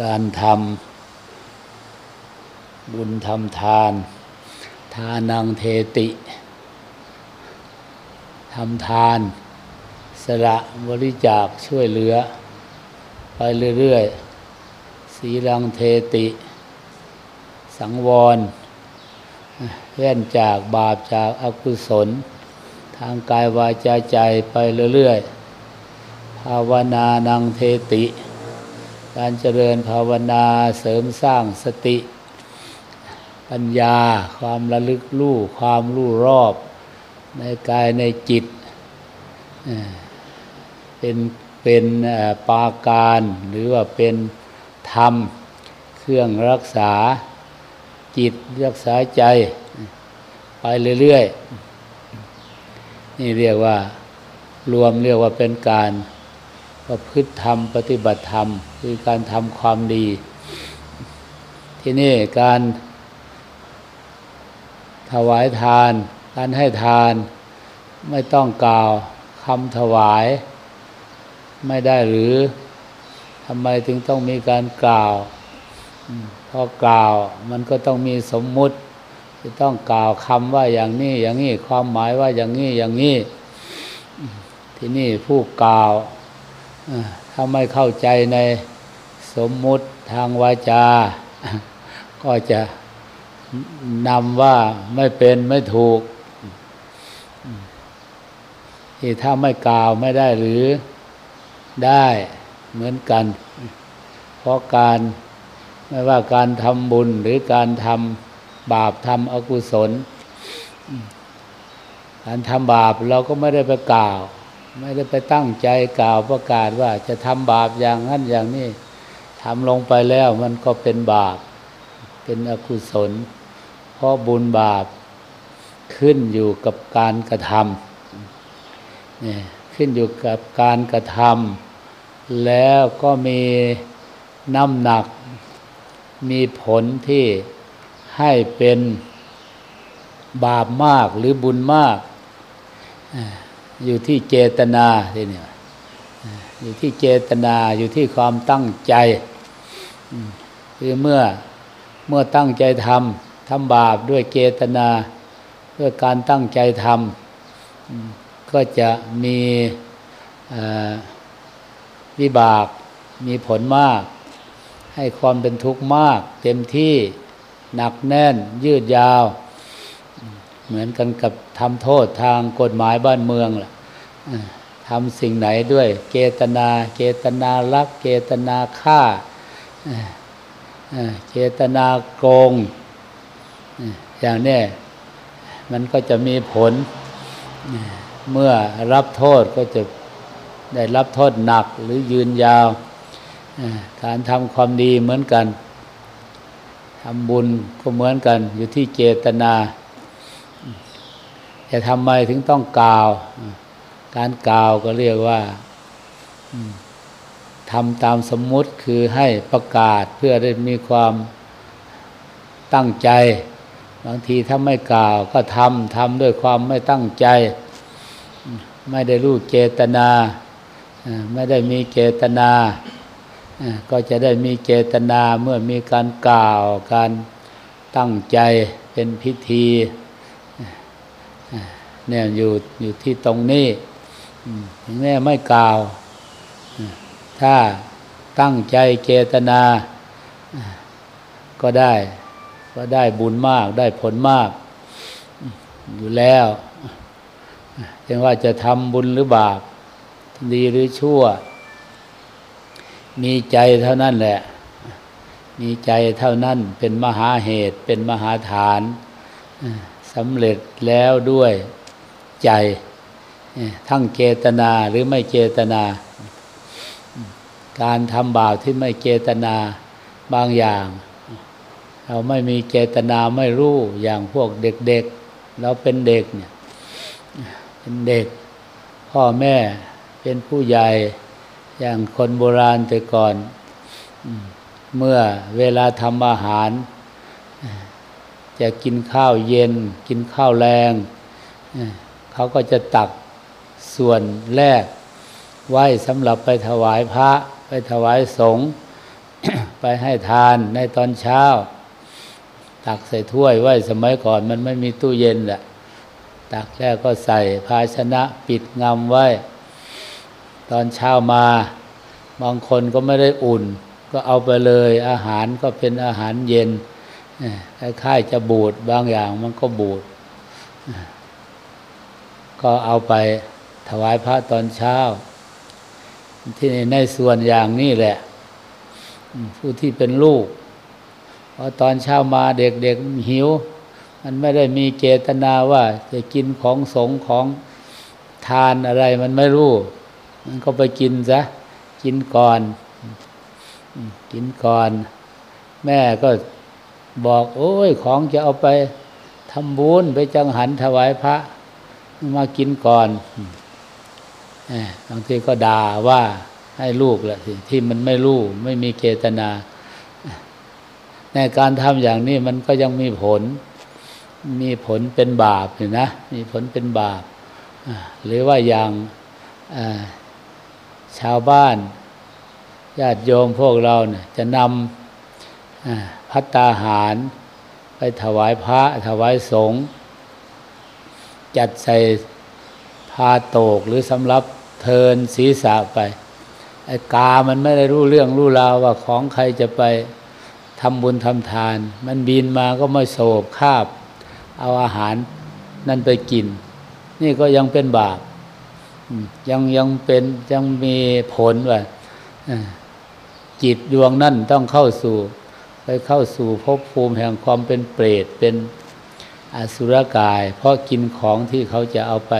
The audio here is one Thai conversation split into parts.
การทำบุญทำทาน ทานังเทติทำทาน สละบริจาคช่วยเหลือ ไปเรื่อยๆ สีลังเทติ สังวรเว้นจากบาปจากอากุศล ทางกายวาจาใจไปเรื่อยๆ ภาวนานังเทติ การเจริญภาวนาเสริมสร้างสติ ปัญญา ความระลึกรู้ความรู้รอบ ในกายในจิต เป็นเป็นปาการหรือว่าเป็นธรรม เครื่องรักษาจิตรักษาใจ ไปเรื่อย ๆ นี่เรียกว่ารวมเรียกว่าเป็นการ ประพฤติธรรม ปฏิบัติธรรม คือการทำความดี ที่นี่การถวายทาน การให้ทานไม่ต้องกล่าวคำถวาย ไม่ได้หรือทำไมถึงต้องมีการกล่าวพอกล่าวมันก็ต้องมีสมมุติจะต้องกล่าวคำว่าอย่างนี้อย่างนี้ความหมายว่าอย่างนี้อย่างนี้ที่นี่ผู้กล่าว ถ้าไม่เข้าใจในสมมุติทางวาจา ก็จะนำว่าไม่เป็นไม่ถูก ที่ถ้าไม่กล่าวไม่ได้หรือได้เหมือนกัน เพราะการไม่ว่าการทำบุญหรือการทำบาปทำอกุศล การทำบาปเราก็ไม่ได้ไปกล่าว ไม่ได้ไปตั้งใจกล่าวประกาศว่าจะทำบาปอย่างนั้นอย่างนี้ทำลงไปแล้วมันก็เป็นบาป เป็นอกุศล เพราะบุญบาปขึ้นอยู่กับการกระทำเนี่ยขึ้นอยู่กับการกระทำแล้วก็มีน้ำหนัก มีผลที่ให้เป็นบาปมากหรือบุญมากอ อยู่ที่เจตนาทีนี้อยู่ที่เจตนาอยู่ที่ความตั้งใจคือเมื่อเมื่อตั้งใจทำทำบาปด้วยเจตนา ด้วยการตั้งใจทำก็จะมีวิบากมีผลมาก ให้ความเป็นทุกข์มาก เต็มที่หนักแน่นยืดยาว เหมือนกันกับทำโทษทางกฎหมายบ้านเมืองล่ะทำสิ่งไหนด้วยเจตนา เจตนารัก เจตนาฆ่าเจตนาโกง อย่างนี้มันก็จะมีผล เมื่อรับโทษก็จะได้รับโทษหนักหรือยืนยาว การทำความดีเหมือนกันทำบุญก็เหมือนกันอยู่ที่เจตนา จะทำไมถึงต้องกล่าว การกล่าวก็เรียกว่าทำตามสมมุติคือให้ประกาศเพื่อได้มีความตั้งใจ บางทีถ้าไม่กล่าวก็ทำทำด้วยความไม่ตั้งใจ ไม่ได้รู้เจตนาไม่ได้มีเจตนาก็จะได้มีเจตนาเมื่อมีการกล่าวการตั้งใจเป็นพิธี เนี่ยอยู่อยู่ที่ตรงนี้ถึงแม้ไม่กล่าว ถ้าตั้งใจเจตนา ก็ได้ ก็ได้บุญมากได้ผลมาก อยู่แล้วเรียกว่าจะทำบุญหรือบาป ดีหรือชั่ว มีใจเท่านั้นแหละ มีใจเท่านั้นเป็นมหาเหตุเป็นมหาฐานสำเร็จแล้วด้วย ใจทั้งเจตนาหรือไม่เจตนา การทำบาปที่ไม่เจตนาบางอย่าง เราไม่มีเจตนาไม่รู้อย่างพวกเด็กๆเราเป็นเด็กเนี่ยเป็นเด็ก พ่อแม่เป็นผู้ใหญ่อย่างคนโบราณแต่ก่อน เมื่อเวลาทำอาหาร จะกินข้าวเย็น กินข้าวแรง เขาก็จะตักส่วนแรก ไว้สำหรับไปถวายพระ ไปถวายสงฆ์ไปให้ทานในตอนเช้า ตักใส่ถ้วยไว้สมัยก่อนมันไม่มีตู้เย็นแหละตักแล้วก็ใส่ภาชนะปิดงำไว้ ตอนเช้ามาบางคนก็ไม่ได้อุ่น ก็เอาไปเลยอาหารก็เป็นอาหารเย็นคล้ายๆจะบูดบางอย่างมันก็บูด ก็เอาไปถวายพระตอนเช้า ที่ในส่วนอย่างนี้แหละ ผู้ที่เป็นลูกพอตอนเช้ามาเด็กๆหิว มันไม่ได้มีเจตนาว่าจะกินของสงของทานอะไรมันไม่รู้ มันก็ไปกินซะ กินก่อน กินก่อน แม่ก็บอก โอ้ยของจะเอาไปทำบุญไปจังหันถวายพระ มากินก่อนบางทีก็ด่าว่าให้ลูกแหละที่มันไม่รู้ ไม่มีเจตนา ในการทำอย่างนี้มันก็ยังมีผล มีผลเป็นบาปอยู่นะ มีผลเป็นบาป หรือว่าอย่างชาวบ้านญาติโยมพวกเราเนี่ยจะนำพัตตาหาร ไปถวายพระถวายสงฆ์ จัดใส่พาโตกหรือสำรับเทินศีรษะไปไอ้กามันไม่ได้รู้เรื่องรู้ราวว่าของใครจะไปทำบุญทำทาน มันบินมาก็ไมาโศบคาบ เอาอาหารนั่นไปกิน นี่ก็ยังเป็นบาปยังยังเป็นยังมีผลว่าจิตดวงนั่นต้องเข้าสู่ ไปเข้าสู่ภพภูมิแห่งความเป็นเปรตเป็น อสุรกาย เพราะกินของที่เขาจะเอาไป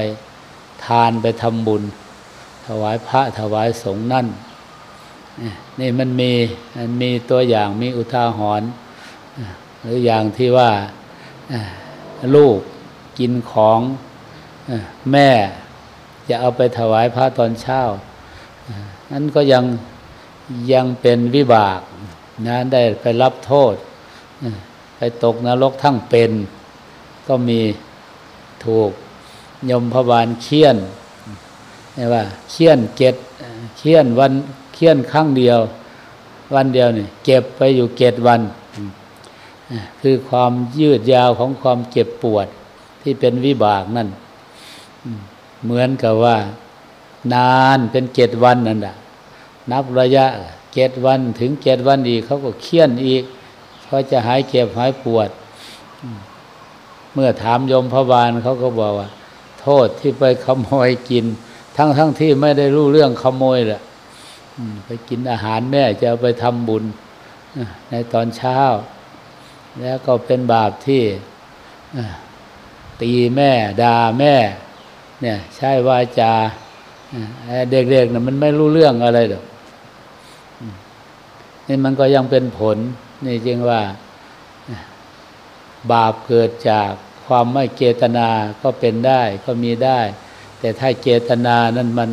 ทานไปทำบุญ ถวายพระถวายสงฆ์นั่นนี่มันมีมันมีตัวอย่างมีอุทาหรณ์หรืออย่างที่ว่าลูกกินของแม่จะเอาไปถวายพระตอนเช้านั้นก็ยังยังเป็นวิบากนะได้ไปรับโทษ ไปตกนรกทั้งเป็น ก็มีถูกยมพบาลเคี่ยนนี่ว่าเคี่ยนเกตเคี่ยนวันเคี่ยนครั้งเดียว วันเดียวเนี่ยเก็บไปอยู่เกตวัน คือความยืดยาวของความเจ็บปวดที่เป็นวิบากนั่นเหมือนกับว่า นานเป็นเจ็ดวันนั่นแหะนับระยะเจ็ดวันถึงเจ็ดวันอีกเขาก็เคี่ยนอีกเพราะจะหายเจ็บหายปวด เมื่อถามยมพบาลเขาก็บอกว่า โทษที่ไปขโมยกิน ทั้งทั้งที่ไม่ได้รู้เรื่องขโมยแหละไปกินอาหารแม่จะไปทำบุญในตอนเช้า แล้วก็เป็นบาปที่ตีแม่ด่าแม่ เนี่ยใช่วาจาเด็กๆนะมันไม่รู้เรื่องอะไรหรอกนี่มันก็ยังเป็นผล นี่จริงว่า บาปเกิดจากความไม่เจตนาก็เป็นได้ก็มีได้ แต่ถ้าเจตนานั้นมัน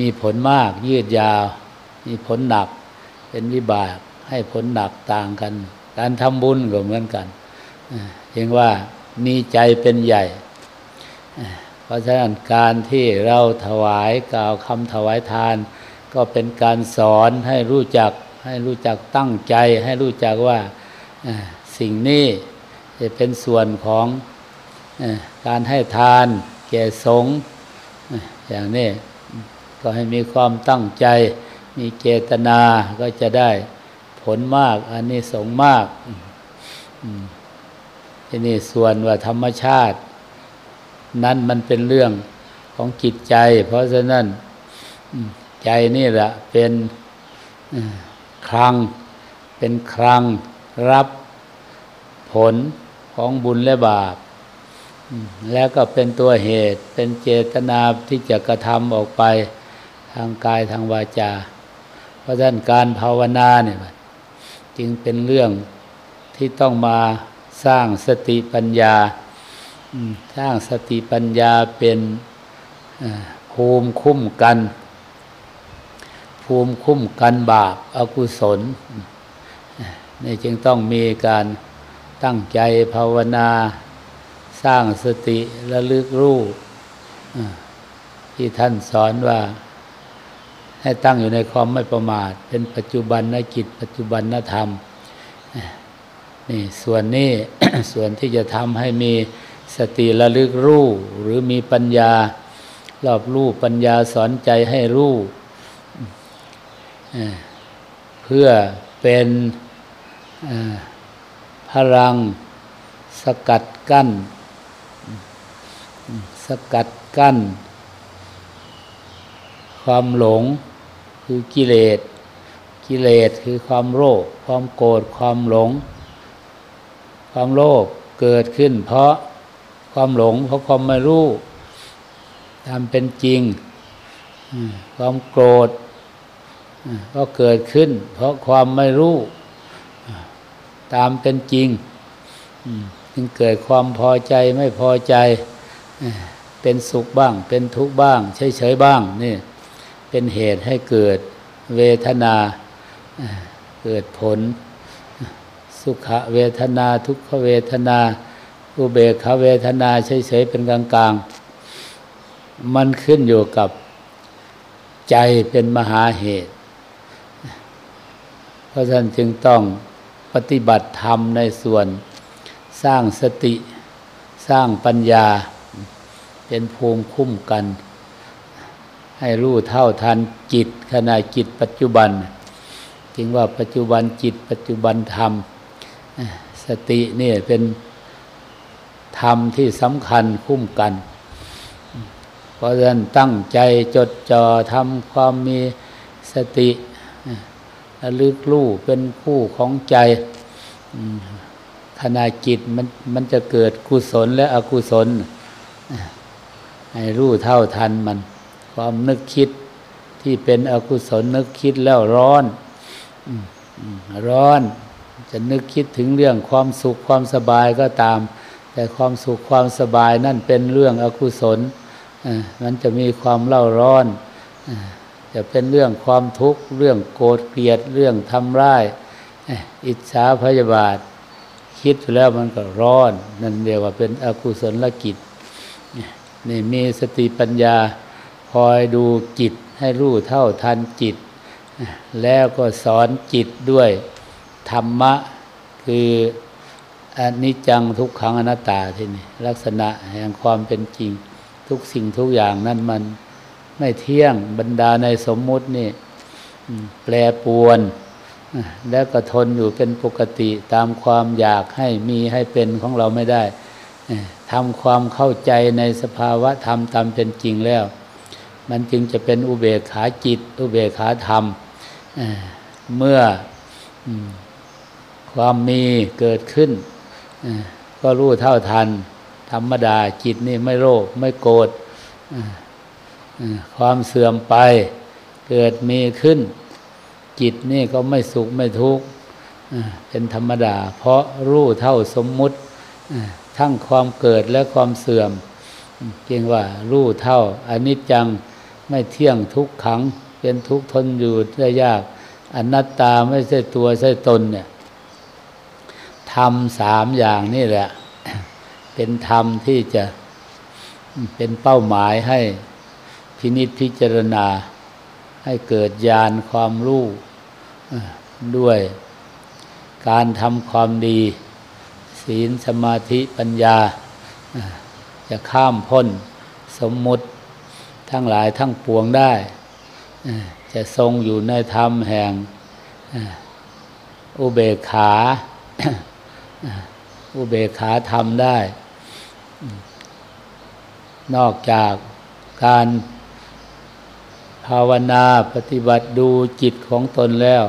มีผลมากยืดยาว มีผลหนัก เป็นวิบากให้ผลหนักต่างกัน การทำบุญก็เหมือนกันยังว่ามีใจเป็นใหญ่ เพราะฉะนั้นการที่เราถวายกล่าวคำถวายทาน ก็เป็นการสอนให้รู้จักให้รู้จักตั้งใจ ให้รู้จักว่า สิ่งนี้จะเป็นส่วนของการให้ทานแก่สงฆ์อย่างนี้ก็ให้มีความตั้งใจ มีเจตนาก็จะได้ผลมากอันนี้สงมากที่นี่ส่วนว่าธรรมชาติ นั้นมันเป็นเรื่องของจิตใจ เพราะฉะนั้นใจนี่แหละเป็นครังเป็นครัง รับผลของบุญและบาป แล้วก็เป็นตัวเหตุเป็นเจตนาที่จะกระทำออกไปทางกายทางวาจา เพราะฉะนั้นการภาวนาเนี่ยจึงเป็นเรื่องที่ต้องมาสร้างสติปัญญา สร้างสติปัญญาเป็นภูมิคุ้มกัน ภูมิคุ้มกันบาปอากุศล นี่จึงต้องมีการตั้งใจภาวนาสร้างสติระลึกรู้ที่ท่านสอนว่า ให้ตั้งอยู่ในความไม่ประมาท เป็นปัจจุบันนจิตปัจจุบันนธรรมนี่ส่วนนี้ ส่วนที่จะทำให้มีสติระลึกรู้หรือมีปัญญารอบรู้ปัญญาสอนใจให้รู้เพื่อเป็น พลังสกัดกั้น สกัดกั้น ความหลงคือกิเลส กิเลสคือความโลภความโกรธความหลง ความโลภเกิดขึ้น เพราะความหลงเพราะความไม่รู้ตามเป็นจริง ความโกรธก็เกิดขึ้น เพราะความไม่รู้ ตามเป็นจริงจึงเกิดความพอใจไม่พอใจเป็นสุขบ้าง เป็นทุกข์บ้างเฉยๆบ้างนี่เป็นเหตุให้เกิดเวทนาเกิดผล สุขเวทนาทุกขเวทนาอุเบกขเวทนาเฉยๆเป็นกลางๆ มันขึ้นอยู่กับใจเป็นมหาเหตุ เพราะฉะนั้นจึงต้อง ปฏิบัติธรรมในส่วนสร้างสติสร้างปัญญา เป็นภูมิคุ้มกัน ให้รู้เท่าทันจิตขณะจิตปัจจุบัน จึงว่าปัจจุบันจิตปัจจุบันธรรม สตินี่เป็นธรรมที่สำคัญคุ้มกัน เพราะฉะนั้นตั้งใจจดจ่อทำความมีสติ ระลึกรู้เป็นคู่ของใจขณะจิตมันมันจะเกิดกุศลและอกุศลให้รู้เท่าทันมัน ความนึกคิดที่เป็นอกุศลนึกคิดแล้วร้อนร้อนจะนึกคิดถึงเรื่องความสุขความสบายก็ตาม แต่ความสุขความสบายนั่นเป็นเรื่องอกุศลมันจะมีความเล่าร้อน จะเป็นเรื่องความทุกข์ เรื่องโกรธเกลียดเรื่องทำร้ายอิจฉาพยาบาท คิดแล้วมันก็ร้อน นั่นเรียกว่าเป็นอกุศลกิจนี่มีสติปัญญาคอยดูจิตให้รู้เท่าทันจิต แล้วก็สอนจิตด้วยธรรมะคืออนิจจังทุกขังอนัตตาที่นี่ลักษณะแห่งความเป็นจริง ทุกสิ่งทุกอย่างนั้นมัน ไม่เที่ยงบรรดาในสมมุตินี่แปรปวนแล้วก็ทนอยู่เป็นปกติตามความอยากให้มีให้เป็นของเราไม่ได้ทำความเข้าใจในสภาวะธรรมตามเป็นจริงแล้ว มันจึงจะเป็นอุเบกขาจิต อุเบกขาธรรมเมื่อความมีเกิดขึ้น ก็รู้เท่าทัน ธรรมดาจิตนี่ไม่โลภไม่โกรธ ความเสื่อมไปเกิดมีขึ้น จิตนี่ก็ไม่สุขไม่ทุกข์เป็นธรรมดา เพราะรู้เท่าสมมุติทั้งความเกิดและความเสื่อมเรียกว่ารู้เท่าอนิจจังไม่เที่ยงทุกขัง เป็นทุกทนอยู่ได้ยากอนัตตาไม่ใช่ตัวใช่ตนเนี่ยทำสามอย่างนี่แหละ เป็นธรรมที่จะเป็นเป้าหมายให้ พินิจพิจารณา ให้เกิดญาณความรู้ด้วยการทำความดี ศีลสมาธิปัญญา จะข้ามพ้นสมมุติทั้งหลายทั้งปวงได้ จะทรงอยู่ในธรรมแห่งอุเบกขา อุเบกขาทำได้ นอกจากการ ภาวนาปฏิบัติดูจิตของตนแล้ว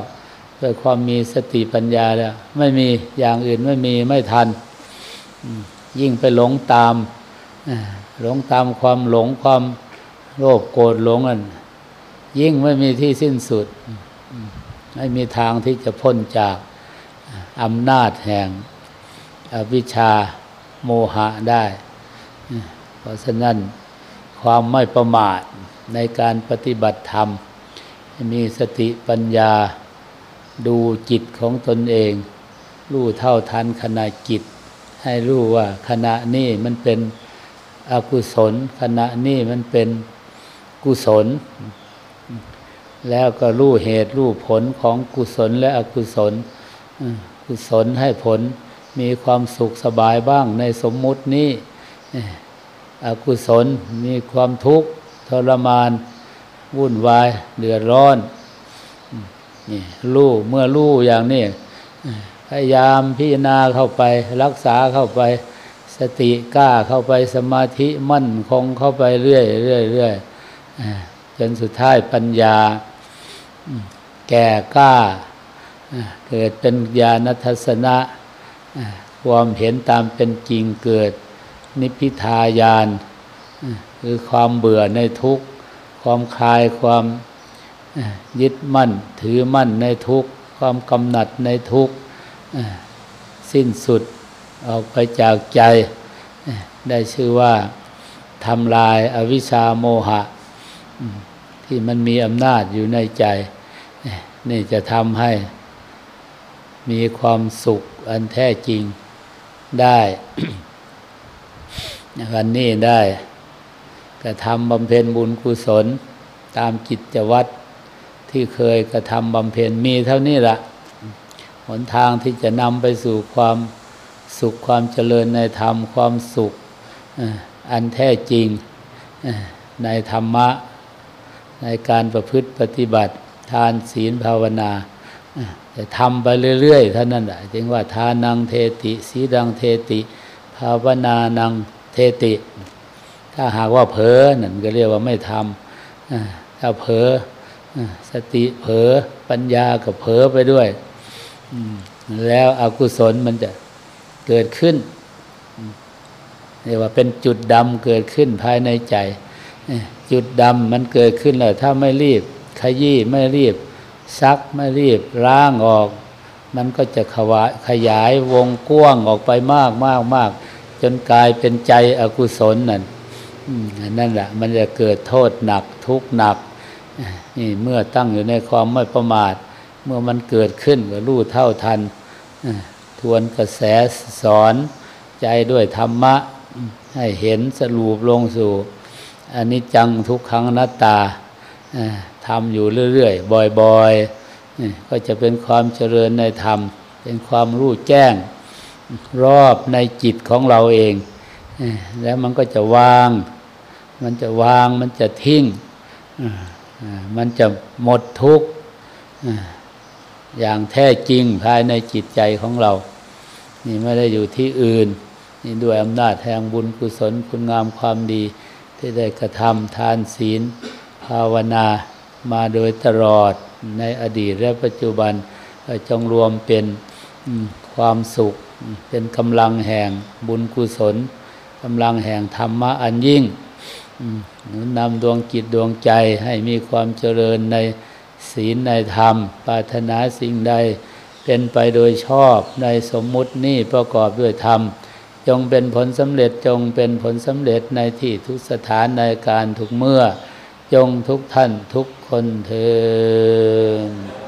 ด้วยความมีสติปัญญาแล้ว ไม่มีอย่างอื่นไม่มีไม่ทัน ยิ่งไปหลงตามหลงตามความหลงความโลภโกรธหลงนั่นยิ่งไม่มีที่สิ้นสุด ไม่มีทางที่จะพ้นจากอำนาจแห่งอวิชชาโมหะได้ เพราะฉะนั้นความไม่ประมาท ในการปฏิบัติธรรม มีสติปัญญาดูจิตของตนเอง รู้เท่าทันขณะจิต ให้รู้ว่าขณะนี้มันเป็นอกุศล ขณะนี้มันเป็นกุศล แล้วก็รู้เหตุรู้ผลของกุศลและอกุศลกุศลให้ผลมีความสุขสบายบ้างในสมมุตินี้เอ่ออกุศลมีความทุกข์ ทรมาน วุ่นวาย เดือดร้อนนี่รู้เมื่อรู้อย่างนี้พยายามพิจารณาเข้าไป รักษาเข้าไป สติกล้าเข้าไปสมาธิมั่นคงเข้าไปเรื่อยเรื่อยเรื่อยจนสุดท้ายปัญญา แก่กล้า เกิดเป็นญาณทัศนะ ความเห็นตามเป็นจริงเกิด นิพพิทายาน คือความเบื่อในทุกข์ ความคลายความยึดมั่น ถือมั่นในทุกข์ ความกำหนัดในทุกข์ สิ้นสุดออกไปจากใจ ได้ชื่อว่าทำลายอวิชชาโมหะ ที่มันมีอำนาจอยู่ในใจ นี่จะทำให้มีความสุขอันแท้จริงได้วันนี้ได้ กระทำบำเพ็ญบุญกุศล ตามกิจวัตรที่เคยกระทำบำเพ็ญมีเท่านี้ละหนทางที่จะนำไปสู่ความสุขความเจริญในธรรมความสุขอันแท้จริงในธรรมะ ในการประพฤติปฏิบัติ ทานศีลภาวนาเอ่อจะทำไปเรื่อยๆ เท่านั้นแหละจึงว่าทานังเทติ สีดังเทติ ภาวนานังเทติ ถ้าหากว่าเผลอนั่นก็เรียกว่าไม่ทำถ้าเผลอสติเผลอปัญญาก็เผลอไปด้วยแล้วอกุศลมันจะเกิดขึ้นเรียกว่าเป็นจุดดำเกิดขึ้นภายในใจจุดดำมันเกิดขึ้นแล้วถ้าไม่รีบขยี้ไม่รีบ ซักไม่รีบล้างออก มันก็จะขวายขยายวงกว้างออกไปมากมากมากจนกลายเป็นใจอกุศลนั่น นั่นแหละมันจะเกิดโทษหนักทุกหนักนี่เมื่อตั้งอยู่ในความไม่ประมาท เมื่อมันเกิดขึ้นก็รู้เท่าทันทวนกระแสสอนใจด้วยธรรมะ ให้เห็นสรุปลงสู่อนิจจังทุกขังนัตตาทำอยู่เรื่อยๆ บ่อยๆ ก็จะเป็นความเจริญในธรรม เป็นความรู้แจ้งรอบในจิตของเราเอง แล้วมันก็จะวาง มันจะวาง มันจะทิ้งมันจะหมดทุกข์อย่างแท้จริงภายในจิตใจของเรา นี่ไม่ได้อยู่ที่อื่น นี่ด้วยอำนาจแห่งบุญกุศลคุณงามความดี ที่ได้กระทำทานศีล ภาวนามาโดยตลอดในอดีตและปัจจุบันจงรวมเป็นความสุข เป็นกำลังแห่งบุญกุศลกำลังแห่งธรรมะอันยิ่ง หนุนนำดวงจิตดวงใจให้มีความเจริญในศีลในธรรม ปรารถนาสิ่งใด เป็นไปโดยชอบในสมมุตินี้ประกอบด้วยธรรม จงเป็นผลสำเร็จจงเป็นผลสำเร็จในที่ทุกสถานในการทุกเมื่อ จงทุกท่านทุกคนเทอ